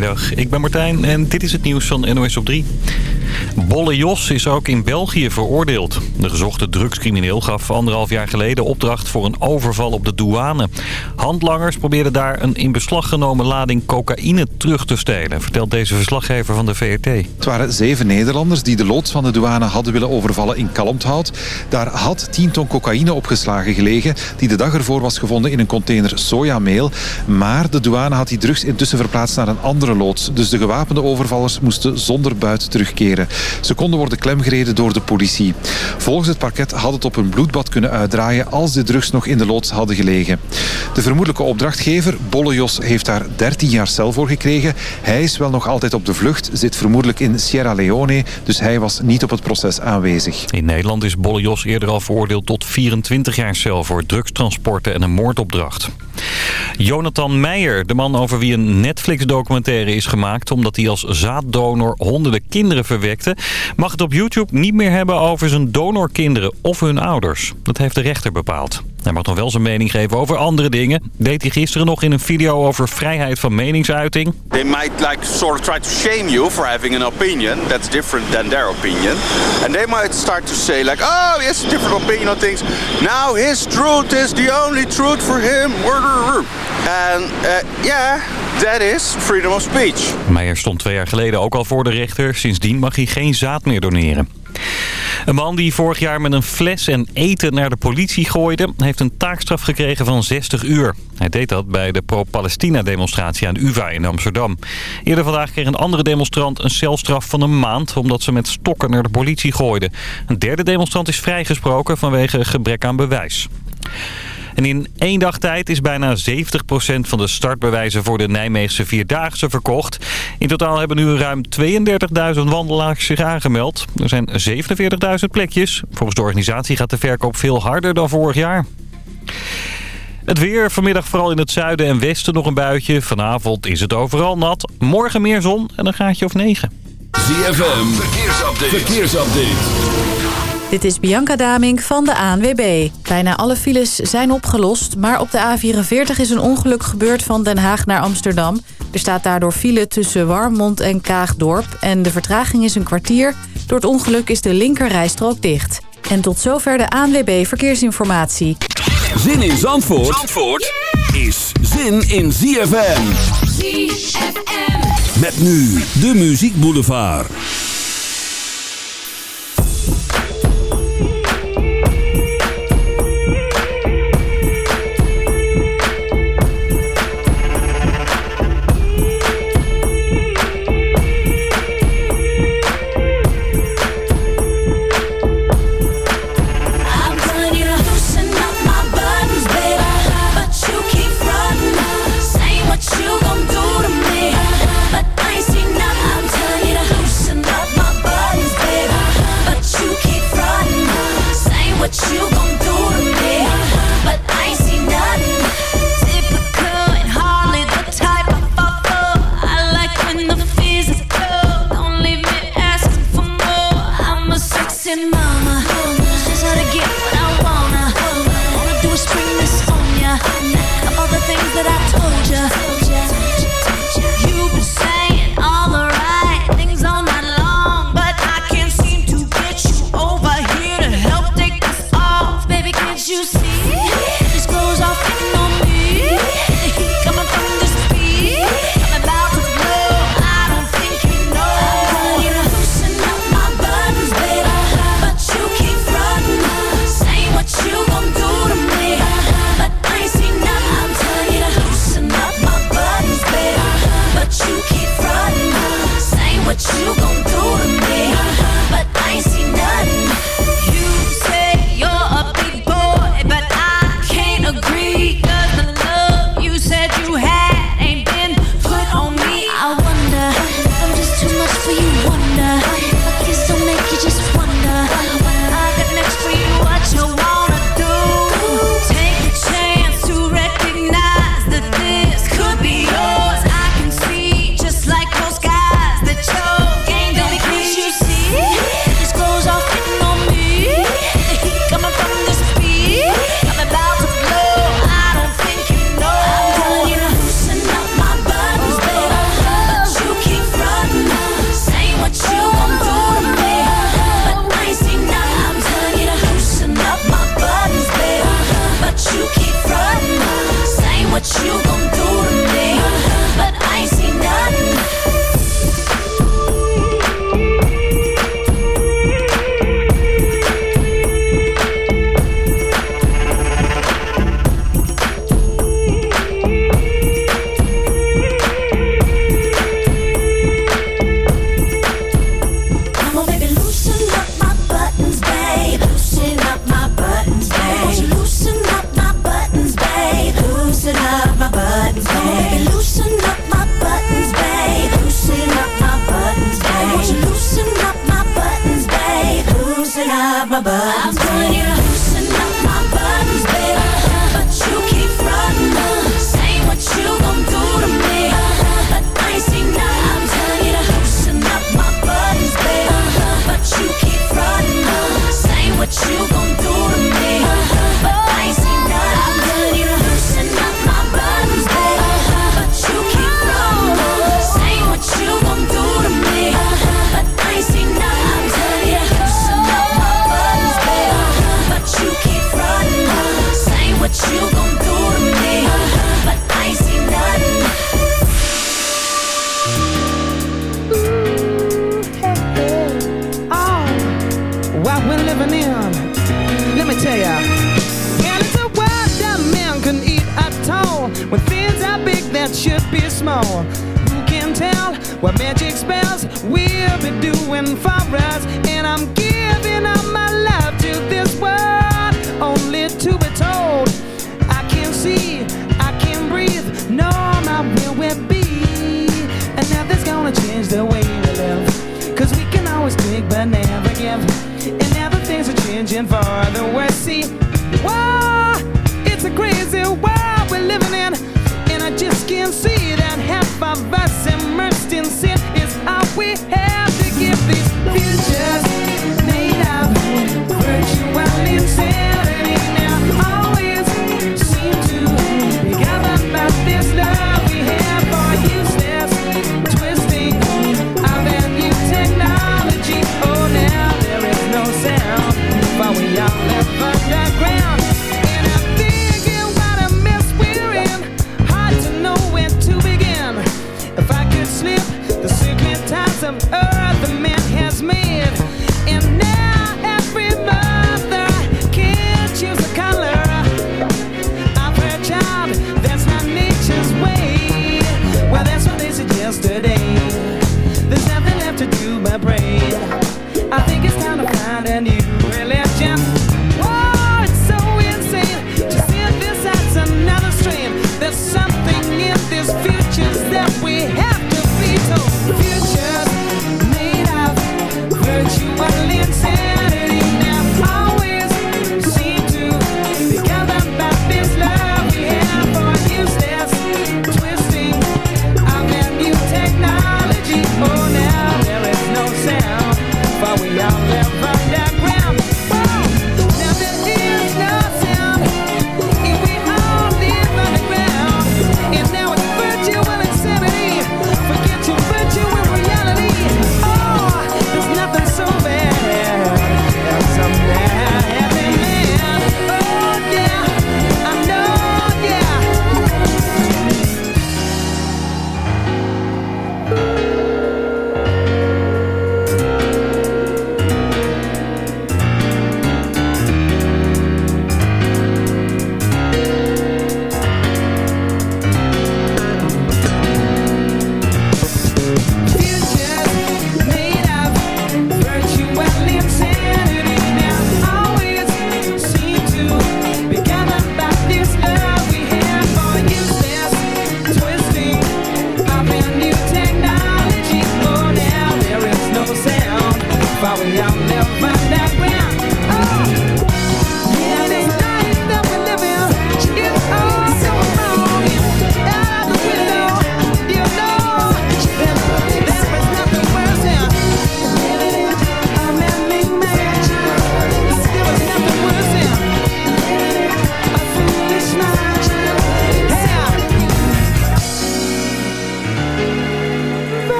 Goedemiddag, ik ben Martijn en dit is het nieuws van NOS op 3. Bolle Jos is ook in België veroordeeld. De gezochte drugscrimineel gaf anderhalf jaar geleden opdracht voor een overval op de douane. Handlangers probeerden daar een in beslag genomen lading cocaïne terug te stelen, vertelt deze verslaggever van de VRT. Het waren zeven Nederlanders die de loods van de douane hadden willen overvallen in Kalmthout. Daar had 10 ton cocaïne opgeslagen gelegen, die de dag ervoor was gevonden in een container sojameel. Maar de douane had die drugs intussen verplaatst naar een andere loods. Dus de gewapende overvallers moesten zonder buit terugkeren. Ze konden worden klemgereden door de politie. Volgens het parket had het op een bloedbad kunnen uitdraaien als de drugs nog in de loods hadden gelegen. De vermoedelijke opdrachtgever, Bolle Jos, heeft daar 13 jaar cel voor gekregen. Hij is wel nog altijd op de vlucht, zit vermoedelijk in Sierra Leone, dus hij was niet op het proces aanwezig. In Nederland is Bolle Jos eerder al veroordeeld tot 24 jaar cel voor drugstransporten en een moordopdracht. Jonathan Meijer, de man over wie een Netflix-documentaire is gemaakt... omdat hij als zaaddonor honderden kinderen verwekte... mag het op YouTube niet meer hebben over zijn donorkinderen of hun ouders. Dat heeft de rechter bepaald. Hij mag nog wel zijn mening geven over andere dingen. Deed hij gisteren nog in een video over vrijheid van meningsuiting. They might like sort of try to shame you for having an opinion that's different than their opinion. And they might start to say like, oh, he has a different opinion on things. Now his truth is the only truth for him. And uh, yeah, that is freedom of speech. Meijer stond twee jaar geleden ook al voor de rechter. Sindsdien mag hij geen zaad meer doneren. Een man die vorig jaar met een fles en eten naar de politie gooide... heeft een taakstraf gekregen van 60 uur. Hij deed dat bij de pro-Palestina-demonstratie aan UvA in Amsterdam. Eerder vandaag kreeg een andere demonstrant een celstraf van een maand... omdat ze met stokken naar de politie gooiden. Een derde demonstrant is vrijgesproken vanwege gebrek aan bewijs. En in één dag tijd is bijna 70% van de startbewijzen voor de Nijmeegse Vierdaagse verkocht. In totaal hebben nu ruim 32.000 wandelaars zich aangemeld. Er zijn 47.000 plekjes. Volgens de organisatie gaat de verkoop veel harder dan vorig jaar. Het weer, vanmiddag vooral in het zuiden en westen nog een buitje. Vanavond is het overal nat. Morgen meer zon en een gaatje of 9. ZFM, verkeersupdate. verkeersupdate. Dit is Bianca Damink van de ANWB. Bijna alle files zijn opgelost, maar op de A44 is een ongeluk gebeurd van Den Haag naar Amsterdam. Er staat daardoor file tussen Warmond en Kaagdorp en de vertraging is een kwartier. Door het ongeluk is de linkerrijstrook dicht. En tot zover de ANWB Verkeersinformatie. Zin in Zandvoort, Zandvoort is zin in ZFM. ZFM. Met nu de Muziek Boulevard.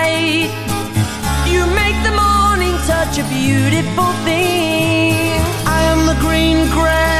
light. You make the morning touch a beautiful thing. I am the green grass.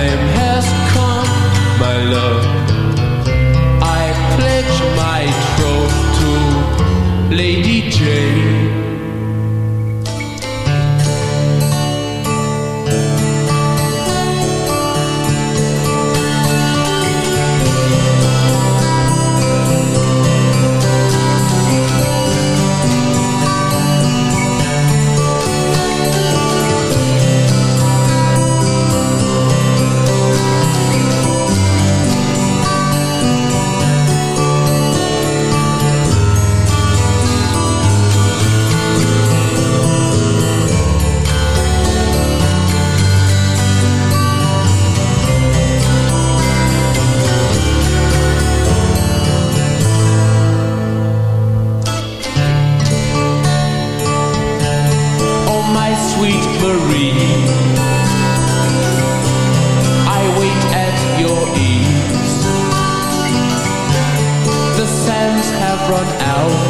time has come, my love. I pledge my troth to Lady Jane. 要